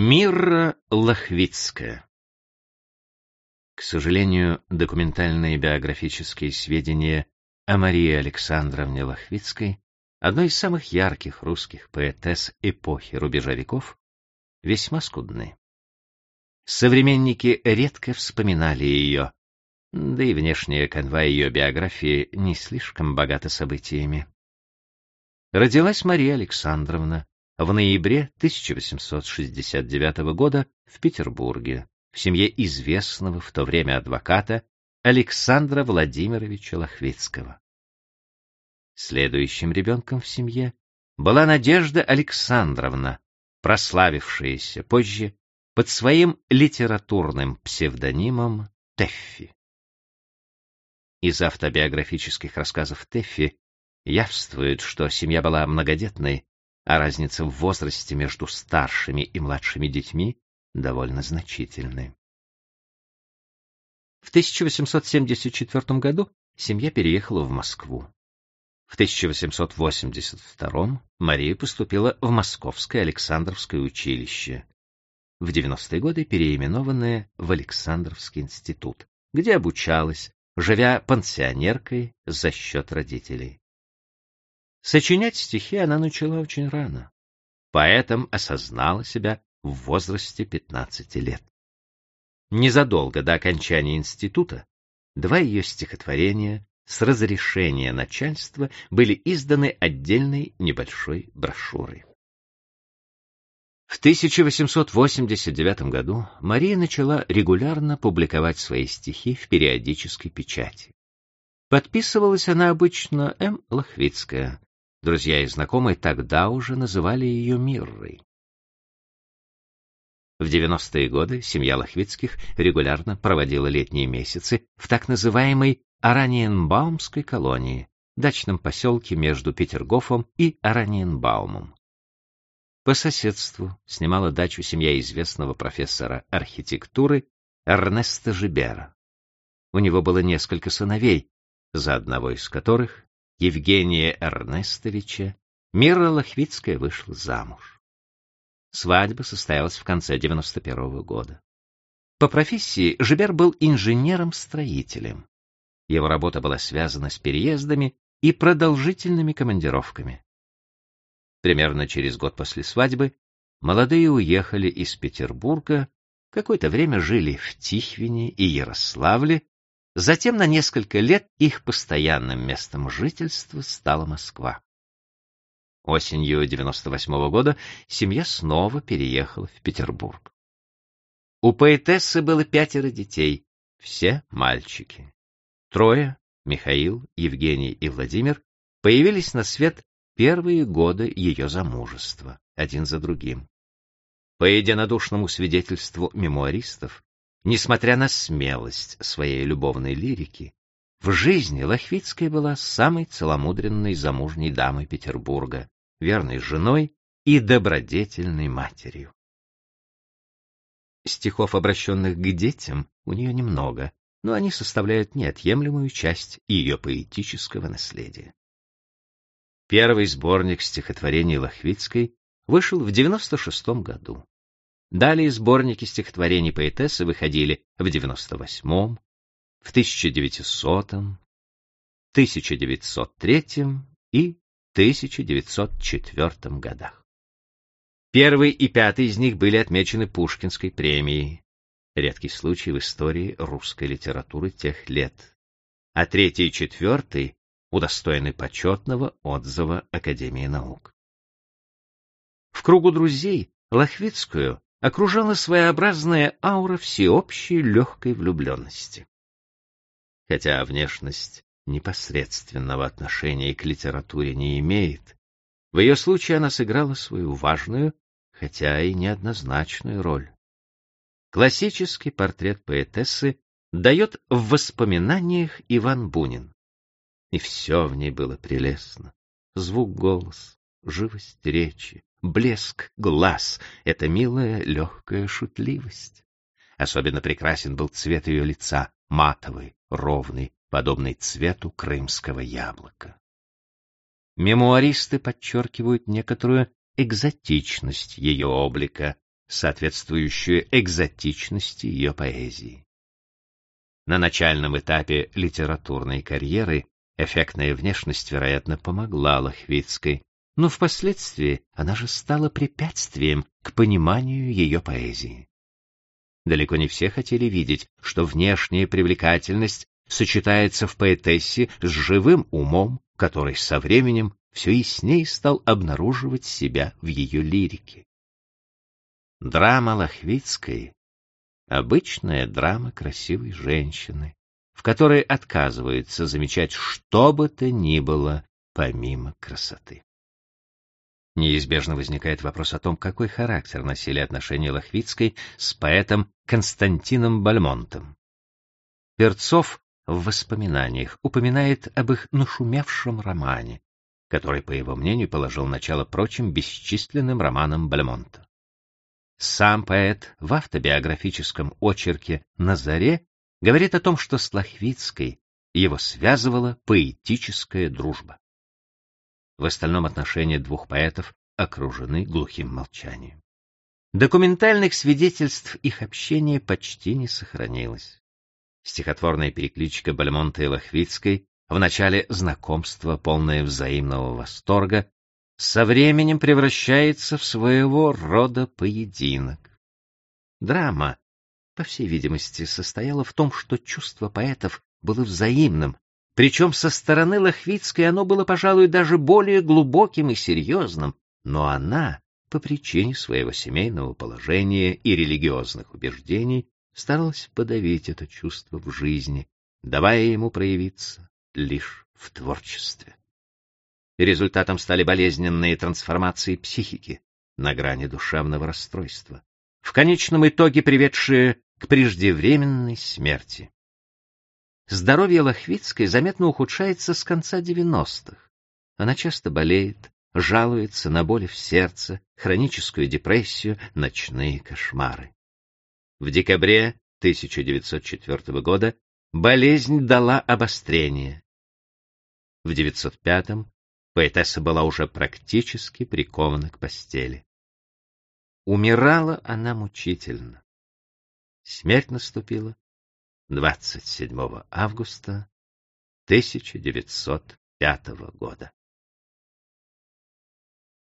Мирра Лохвицкая К сожалению, документальные биографические сведения о Марии Александровне Лохвицкой, одной из самых ярких русских поэтесс эпохи рубежа веков, весьма скудны. Современники редко вспоминали ее, да и внешняя канва ее биографии не слишком богата событиями. Родилась Мария Александровна в ноябре 1869 года в Петербурге в семье известного в то время адвоката Александра Владимировича Лохвицкого. Следующим ребенком в семье была Надежда Александровна, прославившаяся позже под своим литературным псевдонимом Теффи. Из автобиографических рассказов Теффи явствует, что семья была многодетной а разница в возрасте между старшими и младшими детьми довольно значительны. В 1874 году семья переехала в Москву. В 1882 Мария поступила в Московское Александровское училище, в 90-е годы переименованное в Александровский институт, где обучалась, живя пансионеркой за счет родителей. Сочинять стихи она начала очень рано. Поэтом осознала себя в возрасте 15 лет. Незадолго до окончания института два ее стихотворения с разрешения начальства были изданы отдельной небольшой брошюрой. В 1889 году Мария начала регулярно публиковать свои стихи в периодической печати. Подписывалась она обычно М. Лохвицкая, Друзья и знакомые тогда уже называли ее Миррой. В 90-е годы семья Лохвицких регулярно проводила летние месяцы в так называемой Араниенбаумской колонии, дачном поселке между Петергофом и Араниенбаумом. По соседству снимала дачу семья известного профессора архитектуры Эрнеста Жибера. У него было несколько сыновей, за одного из которых Евгения Эрнестовича, Мира Лохвицкая вышла замуж. Свадьба состоялась в конце 91 -го года. По профессии Жибер был инженером-строителем. Его работа была связана с переездами и продолжительными командировками. Примерно через год после свадьбы молодые уехали из Петербурга, какое-то время жили в Тихвине и Ярославле, Затем на несколько лет их постоянным местом жительства стала Москва. Осенью 98 -го года семья снова переехала в Петербург. У поэтессы было пятеро детей, все мальчики. Трое, Михаил, Евгений и Владимир, появились на свет первые годы ее замужества, один за другим. По единодушному свидетельству мемуаристов, Несмотря на смелость своей любовной лирики, в жизни Лохвицкая была самой целомудренной замужней дамой Петербурга, верной женой и добродетельной матерью. Стихов, обращенных к детям, у нее немного, но они составляют неотъемлемую часть ее поэтического наследия. Первый сборник стихотворений Лохвицкой вышел в 96 году. Далее сборники стихотворений поэтессы выходили в 98-м, в 1900-м, 1903 и 1904 годах. Первый и пятый из них были отмечены Пушкинской премией, редкий случай в истории русской литературы тех лет, а третий и четвертый удостоены почетного отзыва Академии наук. В кругу друзей Лохвицкую окружала своеобразная аура всеобщей легкой влюбленности. Хотя внешность непосредственного отношения к литературе не имеет, в ее случае она сыграла свою важную, хотя и неоднозначную роль. Классический портрет поэтессы дает в воспоминаниях Иван Бунин. И все в ней было прелестно. Звук голос, живость речи, блеск глаз, эта милая легкая шутливость. Особенно прекрасен был цвет ее лица, матовый, ровный, подобный цвету крымского яблока. Мемуаристы подчеркивают некоторую экзотичность ее облика, соответствующую экзотичности ее поэзии. На начальном этапе литературной карьеры эффектная внешность, вероятно, помогла Лохвицкой, но впоследствии она же стала препятствием к пониманию ее поэзии. Далеко не все хотели видеть, что внешняя привлекательность сочетается в поэтессе с живым умом, который со временем все яснее стал обнаруживать себя в ее лирике. Драма Лохвицкой — обычная драма красивой женщины, в которой отказывается замечать что бы то ни было помимо красоты. Неизбежно возникает вопрос о том, какой характер носили отношения Лохвицкой с поэтом Константином Бальмонтом. Перцов в воспоминаниях упоминает об их нашумевшем романе, который, по его мнению, положил начало прочим бесчисленным романам Бальмонта. Сам поэт в автобиографическом очерке «На заре» говорит о том, что с Лохвицкой его связывала поэтическая дружба. В остальном отношения двух поэтов окружены глухим молчанием. Документальных свидетельств их общения почти не сохранилось. Стихотворная перекличка Бальмонта и Лохвицкой в начале знакомства, полное взаимного восторга, со временем превращается в своего рода поединок. Драма, по всей видимости, состояла в том, что чувство поэтов было взаимным, причем со стороны Лохвицкой оно было, пожалуй, даже более глубоким и серьезным, но она, по причине своего семейного положения и религиозных убеждений, старалась подавить это чувство в жизни, давая ему проявиться лишь в творчестве результатом стали болезненные трансформации психики на грани душевного расстройства, в конечном итоге приведшие к преждевременной смерти. Здоровье Лохвицкой заметно ухудшается с конца 90-х. Она часто болеет, жалуется на боли в сердце, хроническую депрессию, ночные кошмары. В декабре 1904 года болезнь дала обострение. В 905 Поэтесса была уже практически прикована к постели. Умирала она мучительно. Смерть наступила 27 августа 1905 года.